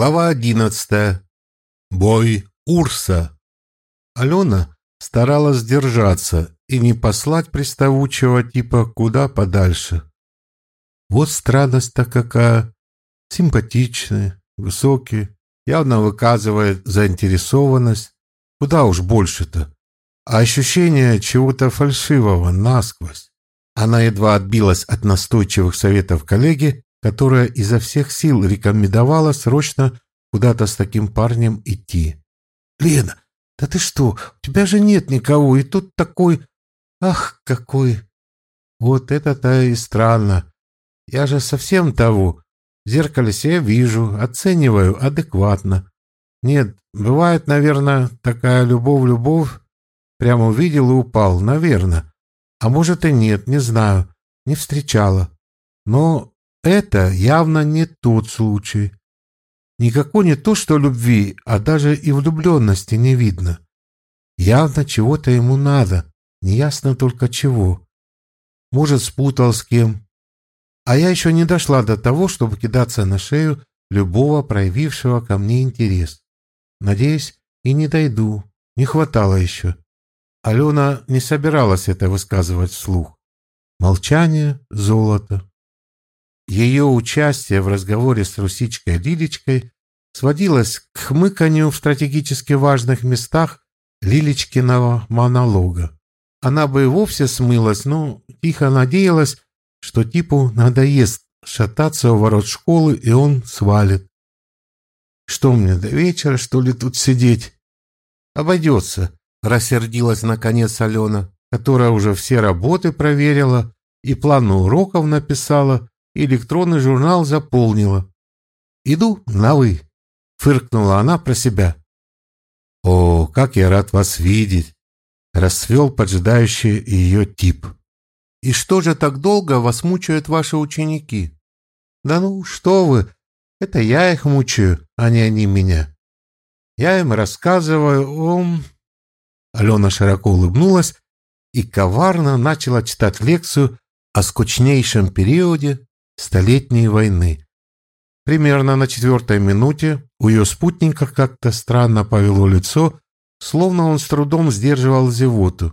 Глава одиннадцатая. Бой Урса. Алена старалась держаться и не послать приставучего типа куда подальше. Вот странность-то какая. Симпатичный, высокий, явно выказывает заинтересованность. Куда уж больше-то. А ощущение чего-то фальшивого насквозь. Она едва отбилась от настойчивых советов коллеги которая изо всех сил рекомендовала срочно куда-то с таким парнем идти. «Лена, да ты что, у тебя же нет никого, и тут такой... Ах, какой...» «Вот это-то и странно. Я же совсем того. В зеркале себя вижу, оцениваю адекватно. Нет, бывает, наверное, такая любовь-любовь. Прямо увидел и упал, наверное. А может и нет, не знаю, не встречала. Но это явно не тот случай. Никакой не то, что любви, а даже и влюбленности не видно. Явно чего-то ему надо, неясно только чего. Может, спутал с кем. А я еще не дошла до того, чтобы кидаться на шею любого проявившего ко мне интерес. Надеюсь, и не дойду. Не хватало еще. Алена не собиралась это высказывать вслух. Молчание — золото. Ее участие в разговоре с Русичкой Лилечкой сводилось к хмыканью в стратегически важных местах Лилечкиного монолога. Она бы и вовсе смылась, но тихо надеялась, что типу надоест шататься у ворот школы, и он свалит. «Что мне, до вечера, что ли, тут сидеть?» «Обойдется», — рассердилась наконец Алена, которая уже все работы проверила и планы уроков написала, электронный журнал заполнила. «Иду на «вы», — фыркнула она про себя. «О, как я рад вас видеть!» — расцвел поджидающий ее тип. «И что же так долго вас мучают ваши ученики?» «Да ну, что вы! Это я их мучаю, а не они меня. Я им рассказываю о...» Алена широко улыбнулась и коварно начала читать лекцию о скучнейшем периоде Столетней войны. Примерно на четвертой минуте у ее спутника как-то странно повело лицо, словно он с трудом сдерживал зевоту.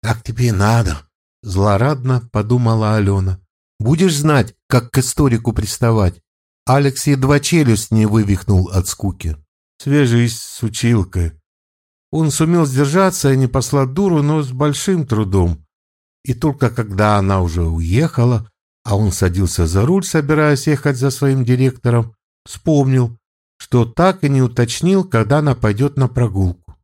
«Так тебе надо», — злорадно подумала Алена. «Будешь знать, как к историку приставать». Алекс едва челюсть не вывихнул от скуки. Свежись с училкой. Он сумел сдержаться и не послать дуру, но с большим трудом. И только когда она уже уехала, а он садился за руль, собираясь ехать за своим директором, вспомнил, что так и не уточнил, когда она пойдет на прогулку.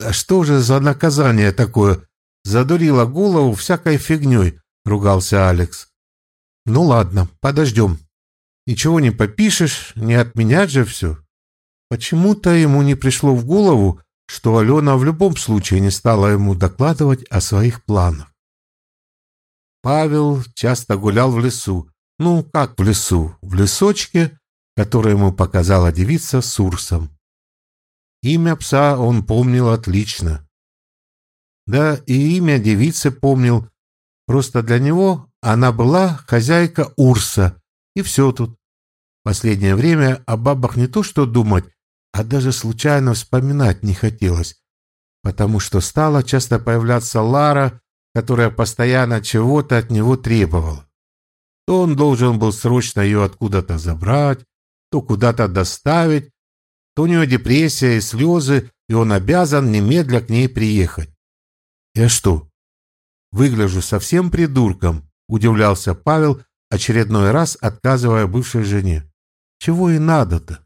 «А что же за наказание такое? Задурила голову всякой фигней», — ругался Алекс. «Ну ладно, подождем. Ничего не попишешь, не отменять же все». Почему-то ему не пришло в голову, что Алена в любом случае не стала ему докладывать о своих планах. Павел часто гулял в лесу. Ну, как в лесу? В лесочке, который ему показала девица с Урсом. Имя пса он помнил отлично. Да и имя девицы помнил. Просто для него она была хозяйка Урса. И все тут. Последнее время о бабах не то что думать, а даже случайно вспоминать не хотелось, потому что стала часто появляться Лара которая постоянно чего-то от него требовала. То он должен был срочно ее откуда-то забрать, то куда-то доставить, то у нее депрессия и слезы, и он обязан немедля к ней приехать. «Я что, выгляжу совсем придурком?» – удивлялся Павел, очередной раз отказывая бывшей жене. «Чего и надо-то?»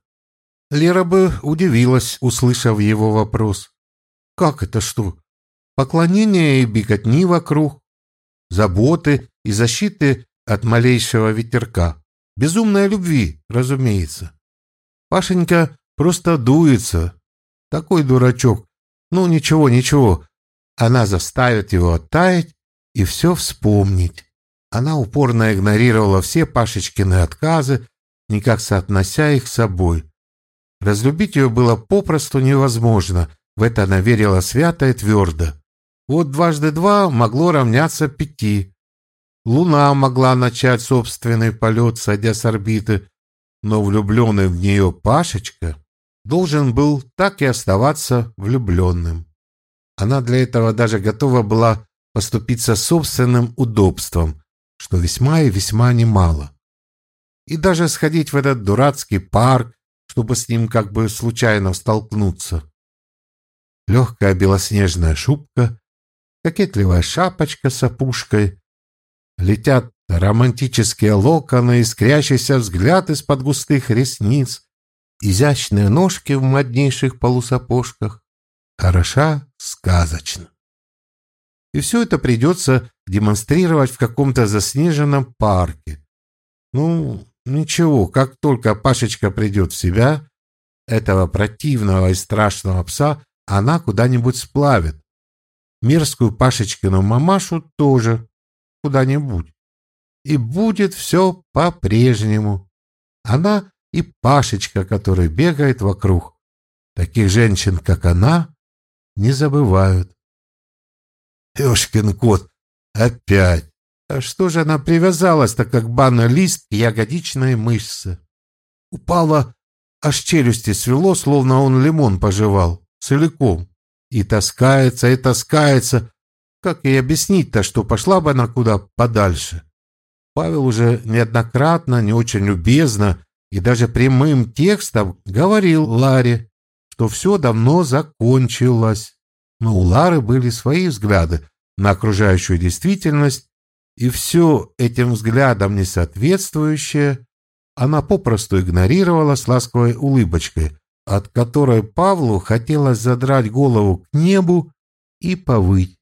Лера бы удивилась, услышав его вопрос. «Как это что? Поклонение и беготни вокруг, заботы и защиты от малейшего ветерка, безумной любви, разумеется. Пашенька просто дуется. Такой дурачок. Ну, ничего, ничего. Она заставит его оттаять и все вспомнить. Она упорно игнорировала все Пашечкины отказы, никак соотнося их с собой. Разлюбить ее было попросту невозможно, в это она верила свято и твердо. Вот дважды два могло равняться пяти. Луна могла начать собственный полет, сойдя с орбиты, но влюбленный в нее Пашечка должен был так и оставаться влюбленным. Она для этого даже готова была поступиться собственным удобством, что весьма и весьма немало. И даже сходить в этот дурацкий парк, чтобы с ним как бы случайно столкнуться. Легкая белоснежная шубка, кокетливая шапочка с опушкой, летят романтические локоны, искрящийся взгляд из-под густых ресниц, изящные ножки в моднейших полусапожках. Хороша сказочно. И все это придется демонстрировать в каком-то заснеженном парке. Ну, ничего, как только Пашечка придет в себя, этого противного и страшного пса она куда-нибудь сплавит. Мерзкую Пашечкину мамашу тоже куда-нибудь. И будет все по-прежнему. Она и Пашечка, который бегает вокруг. Таких женщин, как она, не забывают. Ёшкин кот, опять. А что же она привязалась-то, как банный лист к ягодичной мышце? Упала, аж челюсти свело, словно он лимон пожевал, целиком. И таскается, и таскается. Как ей объяснить-то, что пошла бы она куда подальше? Павел уже неоднократно, не очень любезно и даже прямым текстом говорил Ларе, что все давно закончилось. Но у Лары были свои взгляды на окружающую действительность, и все этим взглядом несоответствующее она попросту игнорировала с ласковой улыбочкой, от которой Павлу хотелось задрать голову к небу и повыть.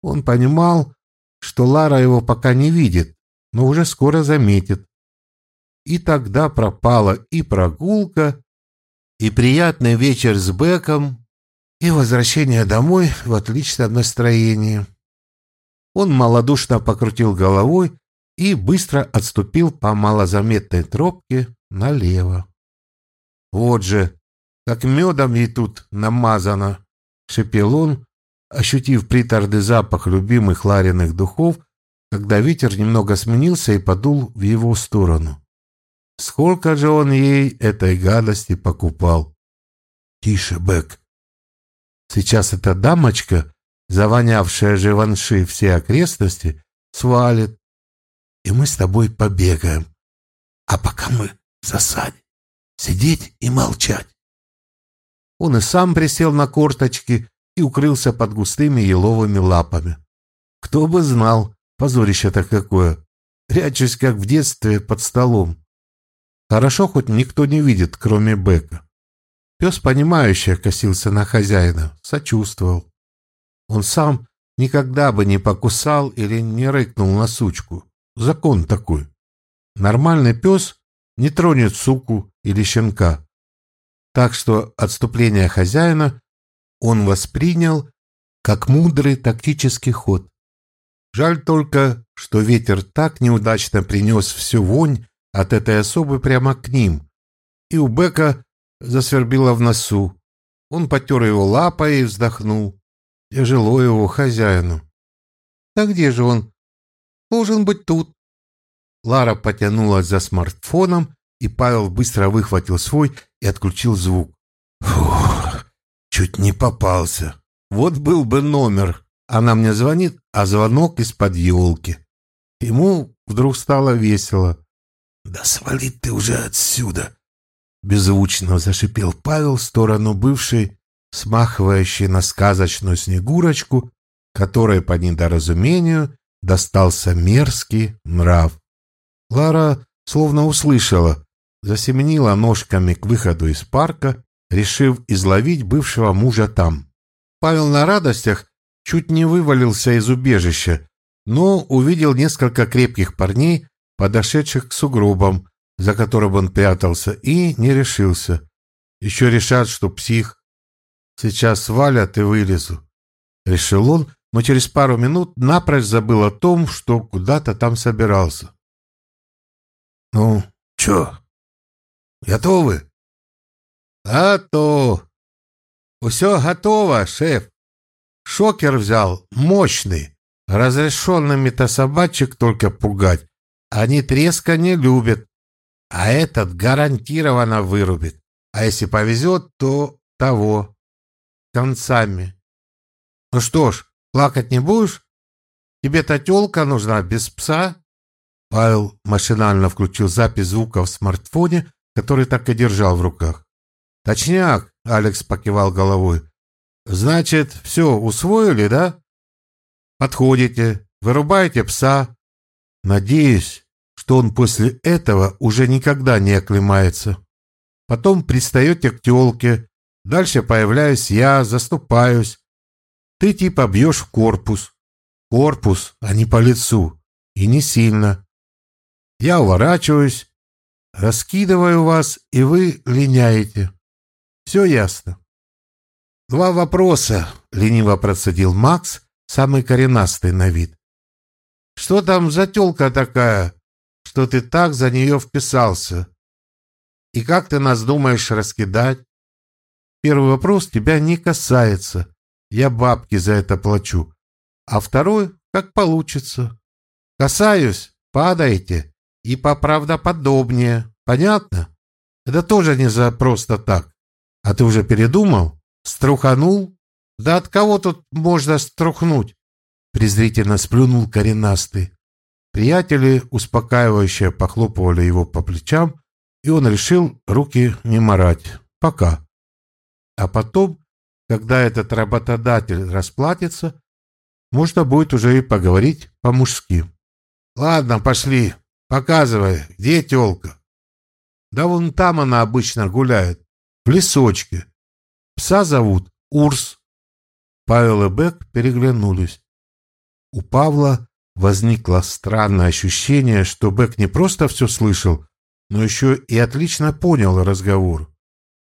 Он понимал, что Лара его пока не видит, но уже скоро заметит. И тогда пропала и прогулка, и приятный вечер с Беком, и возвращение домой в отличном настроении. Он малодушно покрутил головой и быстро отступил по малозаметной тропке налево. «Вот же, как медом тут намазано!» — шепел он, ощутив приторный запах любимых Лариных духов, когда ветер немного сменился и подул в его сторону. Сколько же он ей этой гадости покупал? «Тише, Бэк!» Сейчас эта дамочка, завонявшая живанши все окрестности, свалит, и мы с тобой побегаем. А пока мы в засаде, сидеть и молчать. Он и сам присел на корточки и укрылся под густыми еловыми лапами. Кто бы знал, позорище-то какое, прячусь, как в детстве, под столом. Хорошо, хоть никто не видит, кроме Бека. Пес, понимающе косился на хозяина, сочувствовал. Он сам никогда бы не покусал или не рыкнул на сучку. Закон такой. Нормальный пес не тронет суку или щенка. Так что отступление хозяина он воспринял как мудрый тактический ход. Жаль только, что ветер так неудачно принес всю вонь от этой особы прямо к ним, и у Бека засвербило в носу. Он потер его лапой и вздохнул. Тяжело его хозяину. «А где же он?» «Должен быть тут». Лара потянулась за смартфоном, и Павел быстро выхватил свой и отключил звук. Фух, чуть не попался. Вот был бы номер. Она мне звонит, а звонок из-под елки. Ему вдруг стало весело. «Да свали ты уже отсюда!» Беззвучно зашипел Павел в сторону бывшей, смахивающей на сказочную снегурочку, которой по недоразумению достался мерзкий нрав. Лара словно услышала, засеменила ножками к выходу из парка, решив изловить бывшего мужа там. Павел на радостях чуть не вывалился из убежища, но увидел несколько крепких парней, подошедших к сугробам, за которым он прятался, и не решился. Еще решат, что псих. Сейчас свалят и вылезу. Решил он, но через пару минут напрочь забыл о том, что куда-то там собирался. «Ну, чё, готовы?» «А то! Все готово, шеф. Шокер взял, мощный. Разрешенными-то собачек только пугать. Они треска не любят. а этот гарантированно вырубит. А если повезет, то того. Концами. Ну что ж, плакать не будешь? Тебе-то тёлка нужна без пса? Павел машинально включил запись звука в смартфоне, который так и держал в руках. «Точняк!» — Алекс покивал головой. «Значит, все усвоили, да? Подходите, вырубаете пса. Надеюсь, что он после этого уже никогда не оклемается. Потом пристаете к тёлке, дальше появляюсь я, заступаюсь. Ты типа бьешь в корпус. Корпус, а не по лицу. И не сильно. Я уворачиваюсь, раскидываю вас, и вы линяете. Все ясно. Два вопроса, лениво процедил Макс, самый коренастый на вид. Что там за тёлка такая, что ты так за нее вписался? И как ты нас думаешь раскидать? Первый вопрос тебя не касается. Я бабки за это плачу. А второй, как получится. Касаюсь, падаете. И поправдоподобнее. Понятно? Это тоже не за просто так. А ты уже передумал? Струханул? Да от кого тут можно струхнуть? Презрительно сплюнул коренастый. Приятели успокаивающе похлопывали его по плечам, и он решил руки не марать. Пока. А потом, когда этот работодатель расплатится, можно будет уже и поговорить по-мужски. Ладно, пошли. Показывай, где тёлка? Да вон там она обычно гуляет, в лесочке. Пса зовут Урс. Павел и Бек переглянулись. У Павла возникло странное ощущение, что Бек не просто все слышал, но еще и отлично понял разговор.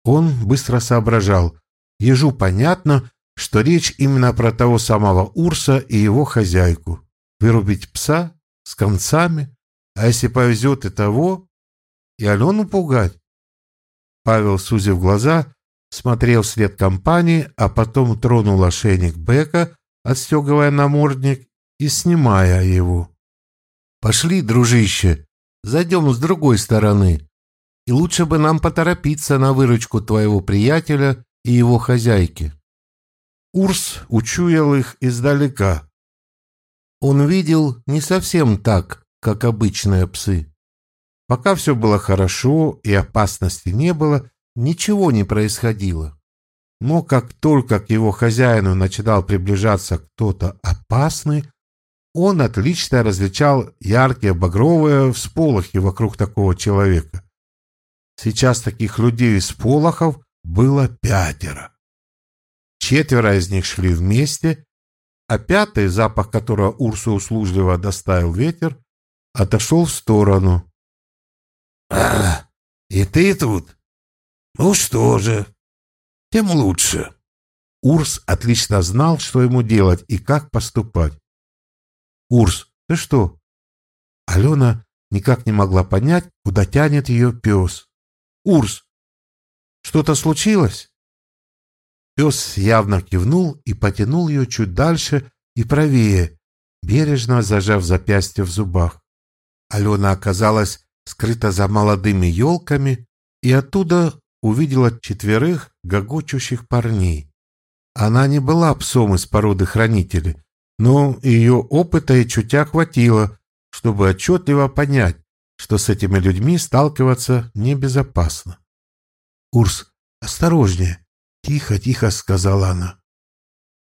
Он быстро соображал. Ежу понятно, что речь именно про того самого Урса и его хозяйку. Вырубить пса с концами, а если повезет и того, и Алену пугать. Павел, сузив глаза, смотрел вслед компании, а потом тронул ошейник Бека, отстегивая намордник и снимая его. «Пошли, дружище, зайдем с другой стороны, и лучше бы нам поторопиться на выручку твоего приятеля и его хозяйки». Урс учуял их издалека. Он видел не совсем так, как обычные псы. Пока все было хорошо и опасности не было, ничего не происходило. Но как только к его хозяину начинал приближаться кто-то опасный, он отлично различал яркие багровые всполохи вокруг такого человека. Сейчас таких людей из полохов было пятеро. Четверо из них шли вместе, а пятый, запах которого Урсу услужливо доставил ветер, отошел в сторону. «А, и ты тут? Ну что же, тем лучше». Урс отлично знал, что ему делать и как поступать. «Урс, ты что?» Алена никак не могла понять, куда тянет ее пес. «Урс, что-то случилось?» Пес явно кивнул и потянул ее чуть дальше и правее, бережно зажав запястье в зубах. Алена оказалась скрыта за молодыми елками и оттуда увидела четверых гогочущих парней. Она не была псом из породы хранителей, но ее опыта и чутья хватило, чтобы отчетливо понять, что с этими людьми сталкиваться небезопасно. «Урс, осторожнее!» — тихо-тихо сказала она.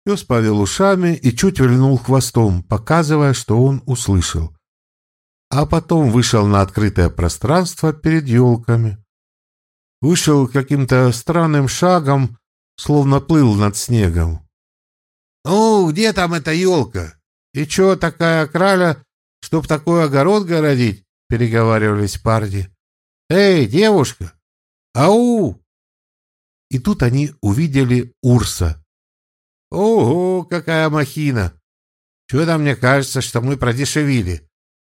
Пес повел ушами и чуть вильнул хвостом, показывая, что он услышал. А потом вышел на открытое пространство перед елками. Вышел каким-то странным шагом, словно плыл над снегом. «Ну, где там эта елка? И чё такая краля, чтоб такой огород городить?» — переговаривались парни. «Эй, девушка! Ау!» И тут они увидели Урса. «Ого, какая махина! Чё-то мне кажется, что мы продешевили!» —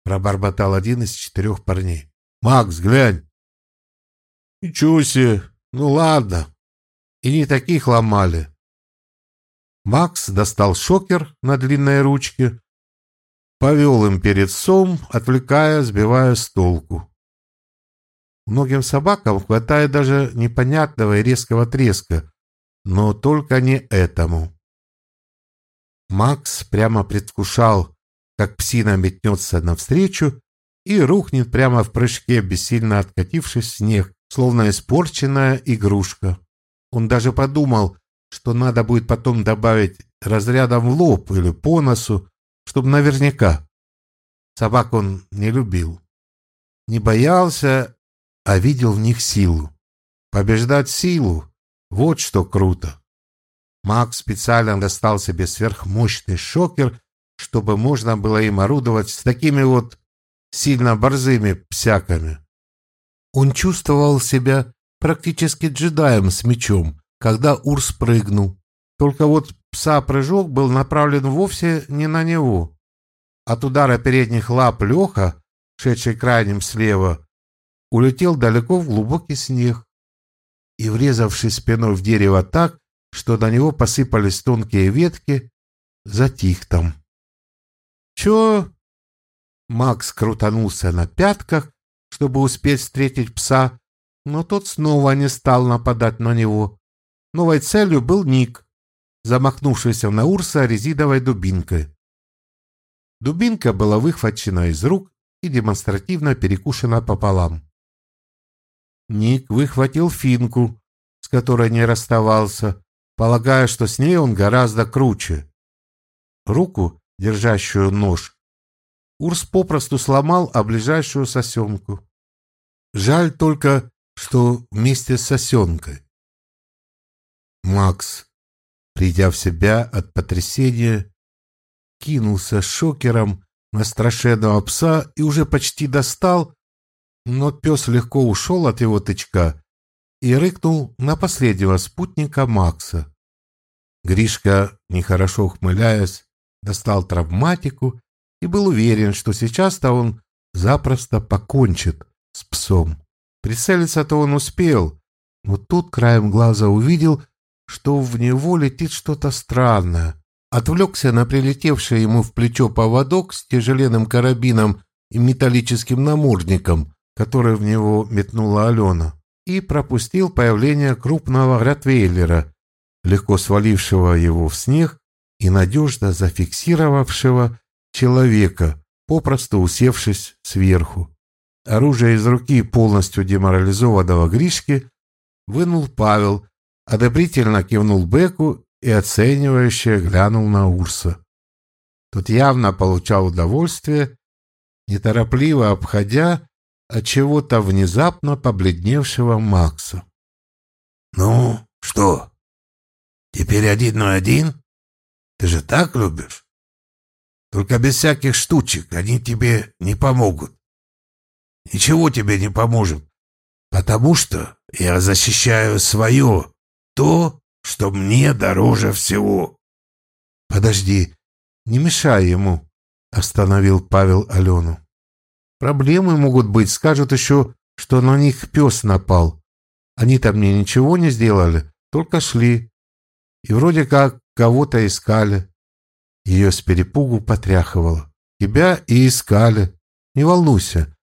пробормотал один из четырех парней. «Макс, глянь!» «Ничего себе! Ну ладно!» И не таких ломали. Макс достал шокер на длинной ручке, повел им перед сом, отвлекая, сбивая с толку. Многим собакам хватает даже непонятного и резкого треска, но только не этому. Макс прямо предвкушал, как псина метнется навстречу и рухнет прямо в прыжке, бессильно откатившись в снег, словно испорченная игрушка. Он даже подумал, что надо будет потом добавить разрядом в лоб или по носу, чтобы наверняка. Собак он не любил. Не боялся, а видел в них силу. Побеждать силу — вот что круто. Макс специально достал себе сверхмощный шокер, чтобы можно было им орудовать с такими вот сильно борзыми псяками. Он чувствовал себя практически джедаем с мечом, когда Урс прыгнул. Только вот пса-прыжок был направлен вовсе не на него. От удара передних лап Леха, шедший крайним слева, улетел далеко в глубокий снег и, врезавшись спиной в дерево так, что на него посыпались тонкие ветки, затих там. «Чё?» Макс крутанулся на пятках, чтобы успеть встретить пса, но тот снова не стал нападать на него. Новой целью был Ник, замахнувшийся на Урса резиновой дубинкой. Дубинка была выхвачена из рук и демонстративно перекушена пополам. Ник выхватил финку, с которой не расставался, полагая, что с ней он гораздо круче. Руку, держащую нож, Урс попросту сломал об ближайшую сосенку. Жаль только, что вместе с сосенкой. Макс, придя в себя от потрясения, кинулся шокером на страшенного пса и уже почти достал, но пес легко ушел от его тычка и рыкнул на последнего спутника Макса. Гришка, нехорошо ухмыляясь, достал травматику и был уверен, что сейчас-то он запросто покончит с псом. Прицелиться-то он успел, но тут краем глаза увидел, что в него летит что-то странное. Отвлекся на прилетевший ему в плечо поводок с тяжеленным карабином и металлическим намордником, который в него метнула Алена, и пропустил появление крупного ротвейлера, легко свалившего его в снег и надежно зафиксировавшего человека, попросту усевшись сверху. Оружие из руки полностью деморализованного Гришки вынул Павел, одобрительно кивнул Беку и оценивающе глянул на Урса. Тот явно получал удовольствие, неторопливо обходя от чего-то внезапно побледневшего Макса. «Ну, что, теперь один на один? Ты же так любишь?» Только без всяких штучек они тебе не помогут. Ничего тебе не поможет, потому что я защищаю свое, то, что мне дороже всего. Подожди, не мешай ему, остановил Павел Алену. Проблемы могут быть, скажут еще, что на них пес напал. Они-то мне ничего не сделали, только шли. И вроде как кого-то искали. Ее с перепугу потряхивало. Тебя и искали. Не волнуйся.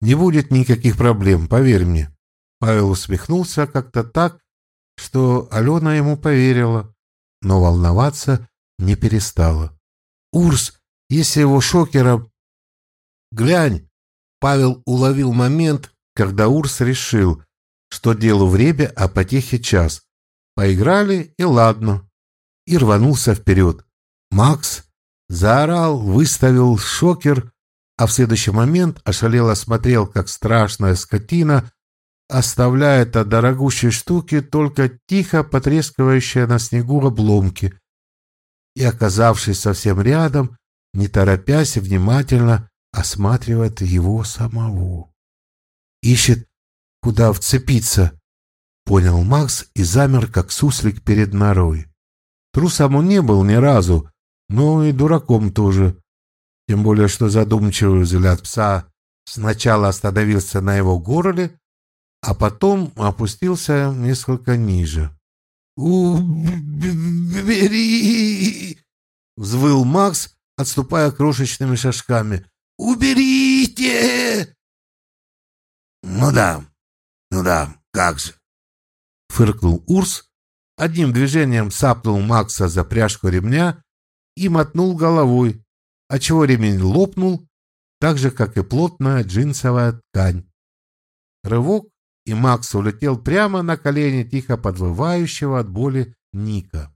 Не будет никаких проблем, поверь мне. Павел усмехнулся как-то так, что Алена ему поверила, но волноваться не перестала. «Урс, если его шокером...» «Глянь!» Павел уловил момент, когда Урс решил, что делу время, а потехе час. Поиграли, и ладно. И рванулся вперед. Макс заорал, выставил шокер, а в следующий момент ошалело смотрел, как страшная скотина оставляет от дорогущей штуки только тихо потрескивающие на снегу обломки. И, оказавшись совсем рядом, не торопясь, внимательно осматривает его самого. Ищет, куда вцепиться, понял Макс и замер, как суслик перед норой. Трусом он не был ни разу, ну и дураком тоже. Тем более, что задумчивый взгляд пса сначала остановился на его горле, а потом опустился несколько ниже. «Убери!» — взвыл Макс, отступая крошечными шажками. «Уберите!» «Ну да, Ну да, как же. Фыркнул Урс, одним движением сапнул Макса за пряжку ремня и мотнул головой, отчего ремень лопнул, так же, как и плотная джинсовая ткань. Рывок, и Макс улетел прямо на колени тихо подвывающего от боли Ника.